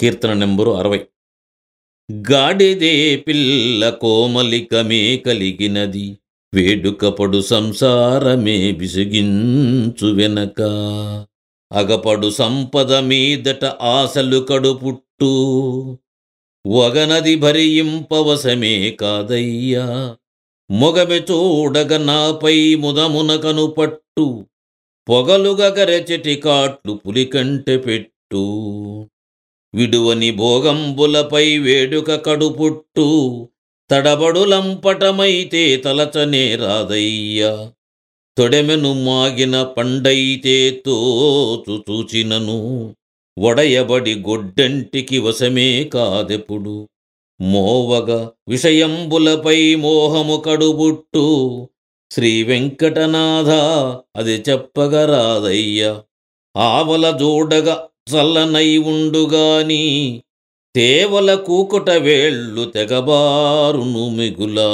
కీర్తన number అరవై. గాడిదే పిల్ల కోమలికమే కలిగినది వేడుకపడు సంసారమే విసిగించు వెనక. అగపడు సంపద మీదట ఆశలు కడుపుట్టు వగనది భరింపవశమే కాదయ్యా. మొగమె చూడగ నాపై ముదమున కనుపట్టు పొగలుగ గరెచెటి కాట్లు పులికంటె పెట్టు. విడువని భోగంబులపై వేడుక కడుపుట్టు తడబడులంపటమైతే తలచనే రాదయ్యా. తొడెమెను మాగిన పండైతే తోచు చూచినను వడయబడి గొడ్డంటికి వశమే కాదెప్పుడు. మోవగ విషయంబులపై మోహము కడుబుట్టు శ్రీ వెంకటనాథ అది చెప్పగరాదయ్య ఆవల జోడగ చల్లనై ఉండుగాని తేవల కూకుట వేళ్ళు తెగబారును మిగులా.